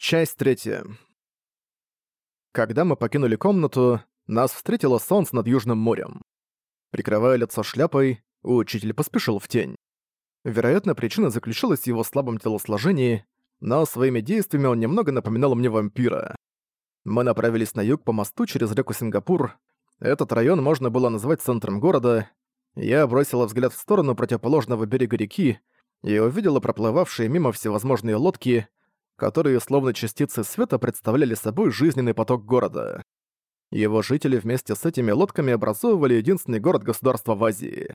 Часть третья. Когда мы покинули комнату, нас встретило солнце над Южным морем. Прикрывая лицо шляпой, учитель поспешил в тень. Вероятно, причина заключалась в его слабом телосложении, но своими действиями он немного напоминал мне вампира. Мы направились на юг по мосту через реку Сингапур. Этот район можно было назвать центром города. Я бросила взгляд в сторону противоположного берега реки и увидела проплывавшие мимо всевозможные лодки, которые словно частицы света представляли собой жизненный поток города. Его жители вместе с этими лодками образовывали единственный город-государства в Азии.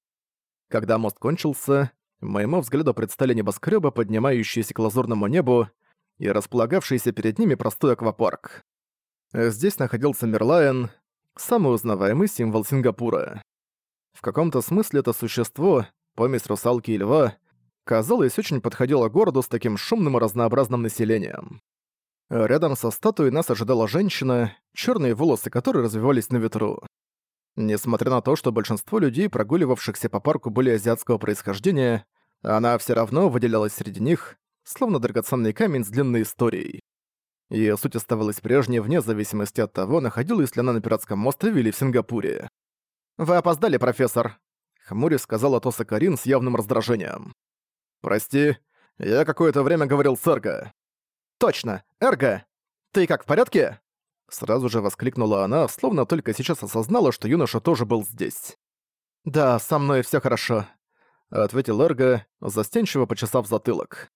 Когда мост кончился, моему взгляду предстали небоскребы, поднимающиеся к лазурному небу, и располагавшийся перед ними простой аквапарк. Здесь находился Мерлайен, самый узнаваемый символ Сингапура. В каком-то смысле это существо, помесь русалки и льва, казалось, очень подходило городу с таким шумным и разнообразным населением. Рядом со статуей нас ожидала женщина, черные волосы которой развивались на ветру. Несмотря на то, что большинство людей, прогуливавшихся по парку, были азиатского происхождения, она все равно выделялась среди них, словно драгоценный камень с длинной историей. Её суть оставалась прежней вне зависимости от того, находилась ли она на пиратском острове или в Сингапуре. «Вы опоздали, профессор», — хмуря сказала Тоса Карин с явным раздражением. «Прости, я какое-то время говорил с Эрго». «Точно, Эрго! Ты как, в порядке?» Сразу же воскликнула она, словно только сейчас осознала, что юноша тоже был здесь. «Да, со мной все хорошо», — ответил Эрго, застенчиво почесав затылок.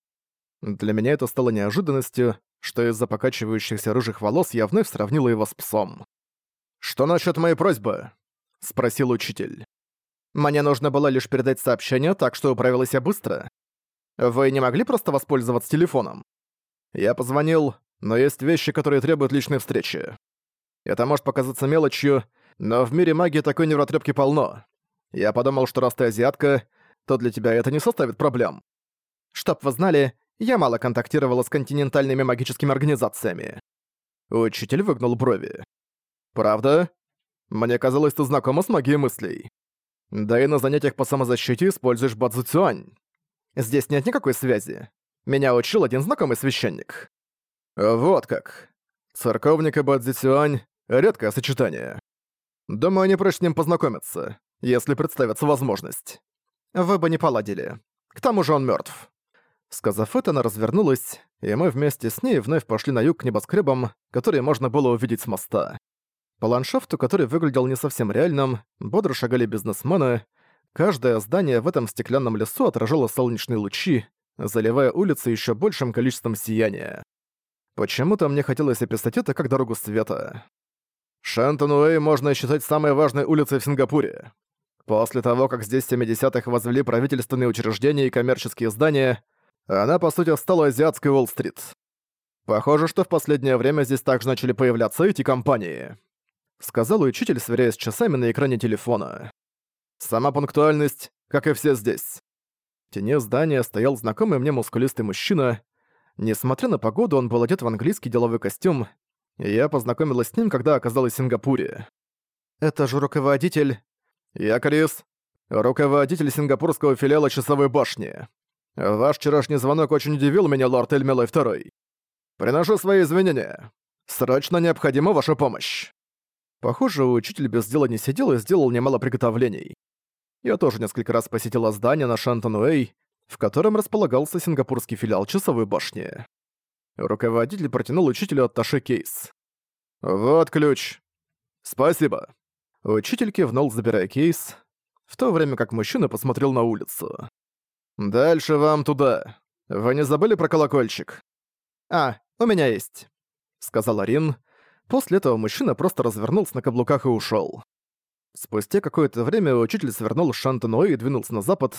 Для меня это стало неожиданностью, что из-за покачивающихся рыжих волос я вновь сравнила его с псом. «Что насчет моей просьбы?» — спросил учитель. «Мне нужно было лишь передать сообщение, так что управилась я быстро. Вы не могли просто воспользоваться телефоном?» Я позвонил, но есть вещи, которые требуют личной встречи. Это может показаться мелочью, но в мире магии такой невротрепки полно. Я подумал, что раз ты азиатка, то для тебя это не составит проблем. Чтоб вы знали, я мало контактировала с континентальными магическими организациями. Учитель выгнул брови. «Правда? Мне казалось, ты знакома с магией мыслей. Да и на занятиях по самозащите используешь бадзуцюань. Здесь нет никакой связи. Меня учил один знакомый священник. Вот как. Церковник и бадзуцюань — редкое сочетание. Думаю, они прочь с ним познакомиться, если представится возможность. Вы бы не поладили. К тому же он мертв. Сказав это, она развернулась, и мы вместе с ней вновь пошли на юг к небоскребам, которые можно было увидеть с моста. По ландшафту, который выглядел не совсем реальным, бодро шагали бизнесмены. Каждое здание в этом стеклянном лесу отражало солнечные лучи, заливая улицы еще большим количеством сияния. Почему-то мне хотелось описать это как дорогу света. Шантонуэй можно считать самой важной улицей в Сингапуре. После того, как здесь в 70-х возвели правительственные учреждения и коммерческие здания, она, по сути, стала азиатской Уолл-стрит. Похоже, что в последнее время здесь также начали появляться эти компании. Сказал учитель, сверяясь с часами на экране телефона. Сама пунктуальность, как и все здесь. В тени здания стоял знакомый мне мускулистый мужчина. Несмотря на погоду, он был одет в английский деловой костюм, и я познакомилась с ним, когда оказалась в Сингапуре. «Это же руководитель...» «Я Крис, руководитель сингапурского филиала Часовой башни. Ваш вчерашний звонок очень удивил меня, лорд Эльмилой II. Приношу свои извинения. Срочно необходима ваша помощь». Похоже, учитель без дела не сидел и сделал немало приготовлений. Я тоже несколько раз посетила здание на Шантонуэй, в котором располагался сингапурский филиал часовой башни. Руководитель протянул учителю атташе кейс. «Вот ключ. Спасибо». Учитель кивнул, забирая кейс, в то время как мужчина посмотрел на улицу. «Дальше вам туда. Вы не забыли про колокольчик?» «А, у меня есть», — сказал Арин. После этого мужчина просто развернулся на каблуках и ушёл. Спустя какое-то время учитель свернул с Шантануэ и двинулся на запад.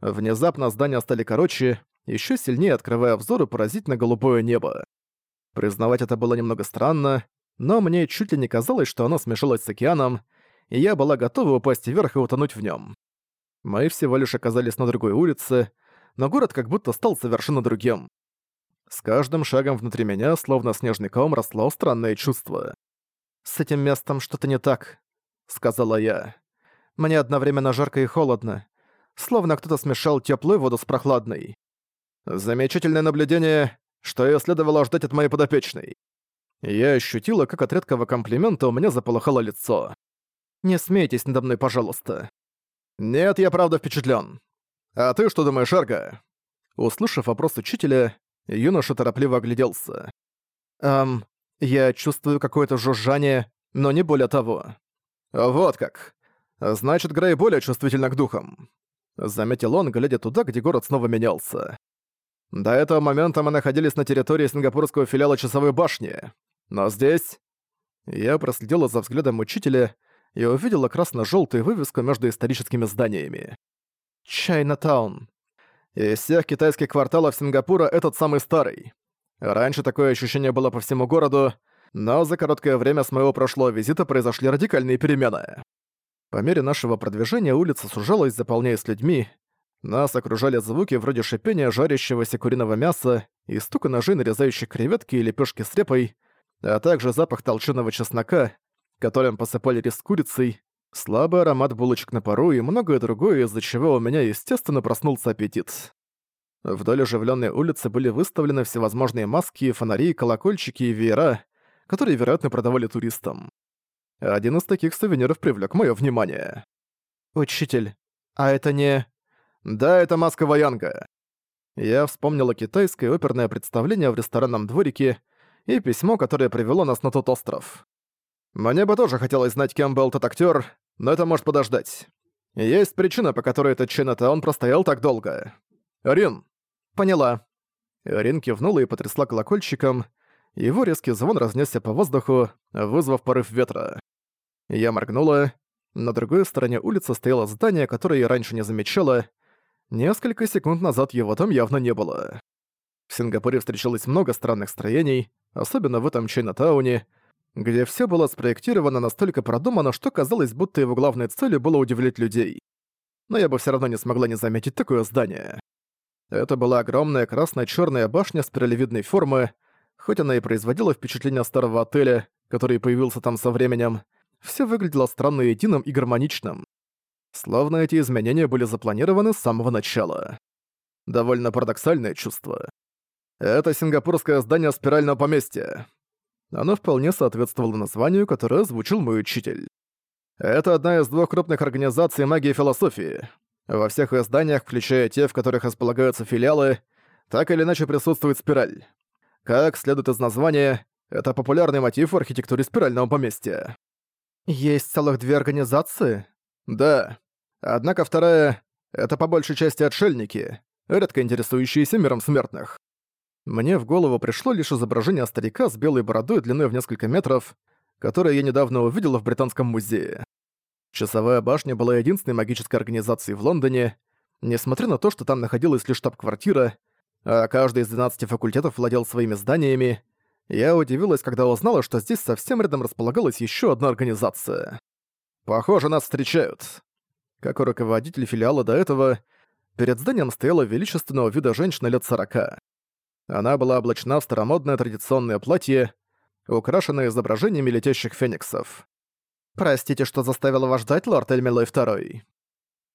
Внезапно здания стали короче, ещё сильнее открывая взоры поразительно голубое небо. Признавать это было немного странно, но мне чуть ли не казалось, что оно смешалось с океаном, и я была готова упасть вверх и утонуть в нём. Мы всего лишь оказались на другой улице, но город как будто стал совершенно другим. С каждым шагом внутри меня, словно снежный ком, росло странное чувство. «С этим местом что-то не так», — сказала я. «Мне одновременно жарко и холодно, словно кто-то смешал теплую воду с прохладной». «Замечательное наблюдение. что и следовало ждать от моей подопечной. Я ощутила, как от редкого комплимента у меня заполыхало лицо. «Не смейтесь надо мной, пожалуйста». «Нет, я правда впечатлен. А ты что думаешь, Арга?» Услышав вопрос учителя, юноша торопливо огляделся. «Эм, я чувствую какое-то жужжание, но не более того». «Вот как. Значит, Грей более чувствительна к духам», — заметил он, глядя туда, где город снова менялся. До этого момента мы находились на территории сингапурского филиала Часовой башни. Но здесь... Я проследила за взглядом учителя и увидела красно-жёлтую вывеску между историческими зданиями. Чайнатаун. Из всех китайских кварталов Сингапура этот самый старый. Раньше такое ощущение было по всему городу, но за короткое время с моего прошлого визита произошли радикальные перемены. По мере нашего продвижения улица сужалась, заполняясь людьми, нас окружали звуки вроде шипения жарящегося куриного мяса и стука ножей, нарезающих креветки и лепешки с репой, а также запах толченого чеснока, которым посыпали рис с курицей, слабый аромат булочек на пару и многое другое, из-за чего у меня, естественно, проснулся аппетит. Вдоль оживленной улицы были выставлены всевозможные маски, фонари, колокольчики и веера, которые, вероятно, продавали туристам. Один из таких сувениров привлек мое внимание. «Учитель, а это не...» Да, это маска Ваянга. Я вспомнила китайское оперное представление в ресторанном дворике и письмо, которое привело нас на тот остров. Мне бы тоже хотелось знать, кем был тот актер, но это может подождать. Есть причина, по которой этот Чайнатаун простоял так долго. Рин. Поняла. Рин кивнула и потрясла колокольчиком. Его резкий звон разнесся по воздуху, вызвав порыв ветра. Я моргнула. На другой стороне улицы стояло здание, которое я раньше не замечала, Несколько секунд назад его там явно не было. В Сингапуре встречалось много странных строений, особенно в этом Чайнатауне, где все было спроектировано настолько продумано, что казалось, будто его главной целью было удивлять людей. Но я бы все равно не смогла не заметить такое здание. Это была огромная красно-черная башня спиралевидной формы, хоть она и производила впечатление старого отеля, который появился там со временем, все выглядело странно единым и гармоничным. Словно эти изменения были запланированы с самого начала. Довольно парадоксальное чувство. Это сингапурское здание спирального поместья. Оно вполне соответствовало названию, которое озвучил мой учитель. Это одна из двух крупных организаций магии и философии. Во всех их зданиях, включая те, в которых располагаются филиалы, так или иначе присутствует спираль. Как следует из названия, это популярный мотив в архитектуре спирального поместья. Есть целых две организации? Да. Однако вторая — это по большей части отшельники, редко интересующиеся миром смертных. Мне в голову пришло лишь изображение старика с белой бородой длиной в несколько метров, которое я недавно увидела в Британском музее. Часовая башня была единственной магической организацией в Лондоне, несмотря на то, что там находилась лишь штаб-квартира, а каждый из 12 факультетов владел своими зданиями, я удивилась, когда узнала, что здесь совсем рядом располагалась еще одна организация. «Похоже, нас встречают», как у руководителя филиала до этого, перед зданием стояла величественного вида женщина лет сорока. Она была облачена в старомодное традиционное платье, украшенное изображениями летящих фениксов. «Простите, что заставила вас ждать, лорд Эльмилой II».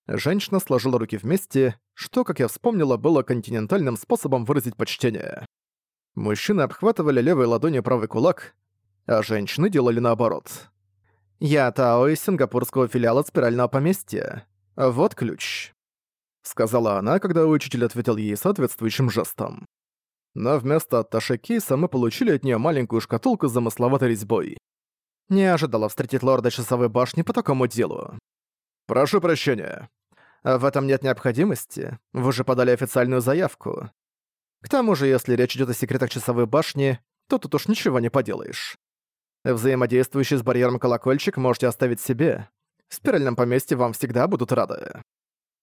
Женщина сложила руки вместе, что, как я вспомнила, было континентальным способом выразить почтение. Мужчины обхватывали левой ладонью правый кулак, а женщины делали наоборот. «Я Тао из сингапурского филиала спирального поместья. Вот ключ», — сказала она, когда учитель ответил ей соответствующим жестом. Но вместо атташе кейса мы получили от нее маленькую шкатулку с замысловатой резьбой. Не ожидала встретить лорда часовой башни по такому делу. «Прошу прощения». «В этом нет необходимости. Вы же подали официальную заявку. К тому же, если речь идет о секретах часовой башни, то тут уж ничего не поделаешь. Взаимодействующий с барьером колокольчик можете оставить себе. В спиральном поместье вам всегда будут рады».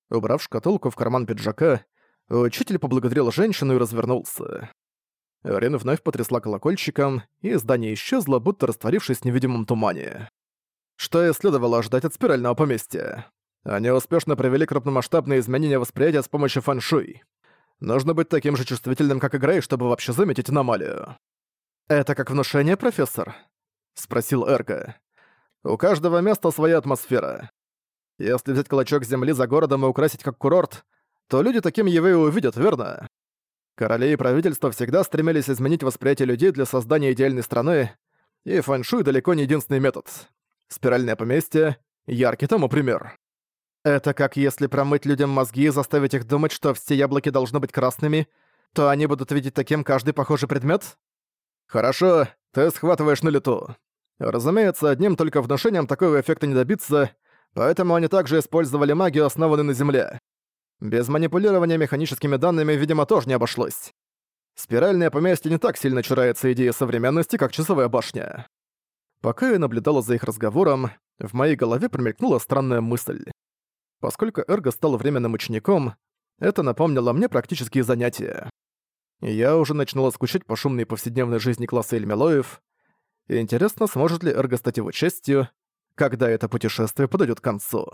Убрав шкатулку в карман пиджака, учитель поблагодарил женщину и развернулся. Рин вновь потрясла колокольчиком, и здание исчезло, будто растворившись в невидимом тумане. Что и следовало ожидать от спирального поместья. Они успешно провели крупномасштабные изменения восприятия с помощью фэншуй. Нужно быть таким же чувствительным, как и Грей, чтобы вообще заметить аномалию. «Это как внушение, профессор?» спросил Эрка. «У каждого места своя атмосфера. Если взять клочок земли за городом и украсить как курорт, то люди таким его и увидят, верно? Короли и правительства всегда стремились изменить восприятие людей для создания идеальной страны, и фэншуй далеко не единственный метод. Спиральное поместье — яркий тому пример. Это как если промыть людям мозги и заставить их думать, что все яблоки должны быть красными, то они будут видеть таким каждый похожий предмет? Хорошо, ты схватываешь на лету. Разумеется, одним только внушением такого эффекта не добиться, поэтому они также использовали магию, основанную на Земле. Без манипулирования механическими данными, видимо, тоже не обошлось. Спиральное поместье не так сильно чурается идеи современности, как часовая башня. Пока я наблюдала за их разговором, в моей голове промелькнула странная мысль. Поскольку Эрго стал временным учеником, это напомнило мне практические занятия. Я уже начинала скучать по шумной повседневной жизни класса Эльмилоев. Интересно, сможет ли Эрго стать его частью, когда это путешествие подойдет к концу.